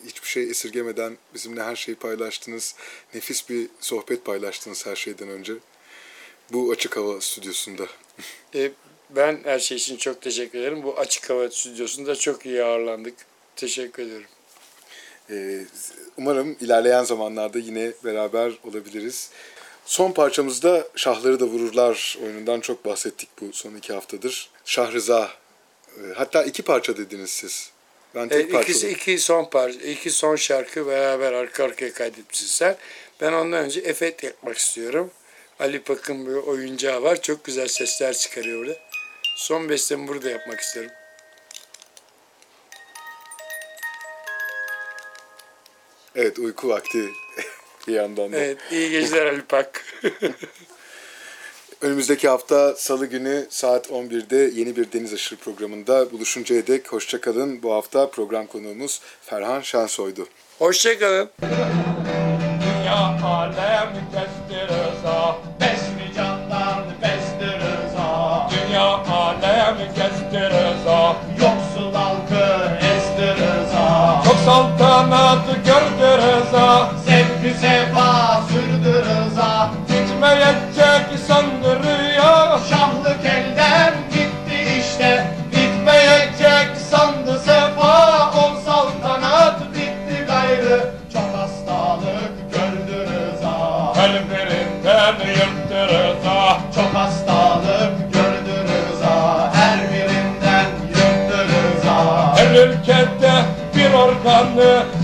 hiçbir şey esirgemeden bizimle her şeyi paylaştınız. Nefis bir sohbet paylaştınız her şeyden önce. Bu açık hava stüdyosunda. E, ben her şey için çok teşekkür ederim. Bu açık hava stüdyosunda çok iyi ağırlandık. Teşekkür ederim. Ee, umarım ilerleyen zamanlarda yine beraber olabiliriz. Son parçamızda Şahları da Vururlar oyunundan çok bahsettik bu son iki haftadır. Şah Rıza, e, hatta iki parça dediniz siz. Ben tek Evet, parça ikisi iki son parça, iki son şarkı beraber arka arkaya kaydetmişsin sen. Ben ondan önce efekt yapmak istiyorum. Ali Pak'ın bir oyuncağı var. Çok güzel sesler çıkarıyor burada. Son bestemi burada yapmak isterim. Evet uyku vakti bir yandan da. Evet, iyi geceler Ali Pak. Önümüzdeki hafta Salı günü saat 11'de yeni bir Deniz Aşırı programında buluşuncaya dek hoşçakalın. Bu hafta program konuğumuz Ferhan Şensoy'du. Hoşçakalın. Dünya alem gördü rıza Zevki sefa sürdü rıza. Bitmeyecek sandırıyor Şahlık elden gitti işte. Bitmeyecek sandı sefa On saltanat bitti gayrı. Çok hastalık gördü rıza. Kalplerinden yırttı rıza. Çok hastalık gördü rıza. Her birinden yırttı rıza. Her ülkede bir organı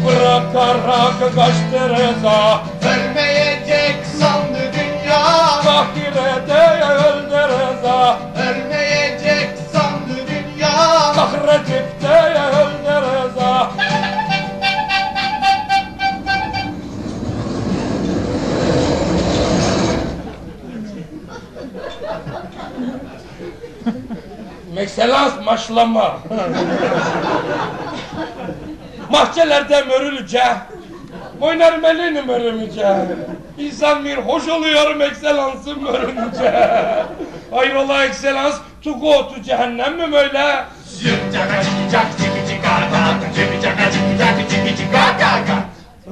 bırakarak kaçtı rıza Ölmeyecek sandı dünya Ahirete öldü rıza Ölmeyecek sandı dünya Ahretipte öldü rıza Mekselans maşlama. Mahçelerde mörülüce. Oynar melini mörümüce. İnsan bir hoş oluyor ekselansın mörümüce. Hayrola ekselans, tuku otu cehennem mi böyle?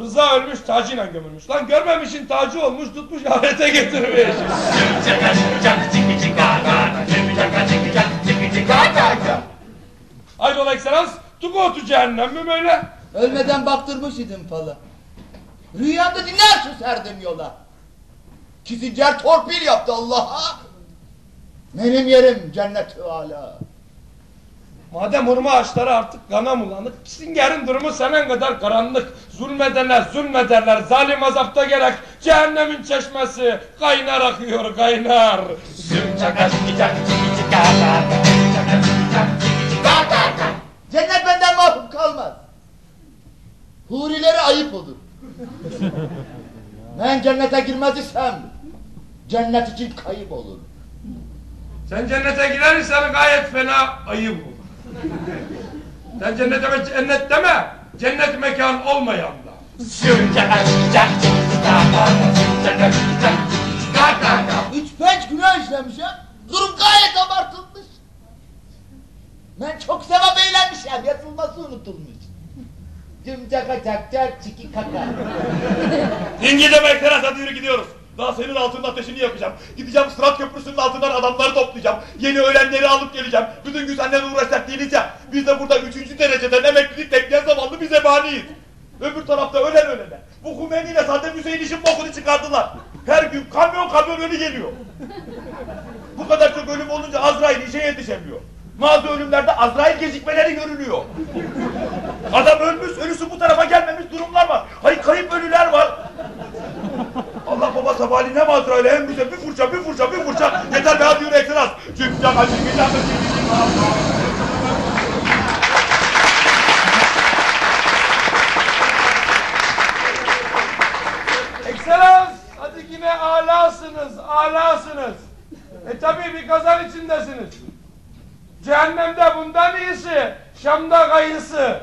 Rıza ölmüş tacıyla gömülmüş. Lan görmemişin tacı olmuş tutmuş ahirete getirmiş. Hayrola ekselans, tuku otu cehennem mi böyle? Ölmeden baktırmış idim falı. Rüyamda dinler serdim yola. Kizicer torpil yaptı Allah'a. Benim yerim cennet-i ala. Madem hurma ağaçları artık kana bulanık, Singer'in durumu senin kadar karanlık. Zulmedenler zulmederler, zalim azapta gerek. Cehennemin çeşmesi kaynar akıyor kaynar. Cennet benden mahrum kalmaz. Hurileri ayıp olur. ben cennete girmez isem cennet için kayıp olur. Sen cennete girersen gayet fena ayıp olur. Sen cennete cennet deme, cennet mekan olmayan da. Üç beş günah işlemişim. Durum gayet abartılmış. Ben çok sevap eğlenmişim. Yazılması unutulmuş. Cımcaka çak çak çiki kaka. Dingi demeklere hadi yürü gidiyoruz. Daha senin altının ateşini yakacağım. Gideceğim Sırat Köprüsü'nün altından adamları toplayacağım. Yeni ölenleri alıp geleceğim. Bütün gün seninle uğraşacak ya. Biz de burada üçüncü dereceden emeklilik bekleyen zamanlı bize baniyiz. Öbür tarafta ölen ölene. Bu Hümeyni ile Saddam Hüseyin işin bokunu çıkardılar. Her gün kamyon kamyon ölü geliyor. Bu kadar çok ölüm olunca Azrail işe yetişemiyor. Bazı ölümlerde Azrail gecikmeleri görülüyor. Adam ölmüş, ölüsü bu tarafa gelmemiş durumlar var. Hayır kayıp ölüler var. Allah baba sabahleyin hem Azrail'e hem bize bir fırça, bir fırça, bir fırça. Yeter be hadi yürü ekran az. Çünkü can acı bir can hadi yine alasınız, alasınız. E tabi bir kazan içindesiniz. Cehennemde bundan iyisi, Şam'da kayısı.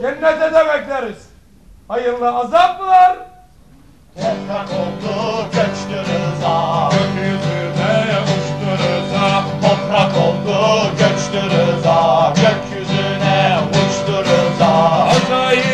Cennete de bekleriz. Hayırlı azaplar. Toprak oldu göçtü rıza. Gökyüzüne uçtu rıza. Toprak oldu göçtü rıza. Gökyüzüne uçtu rıza. Azrail'i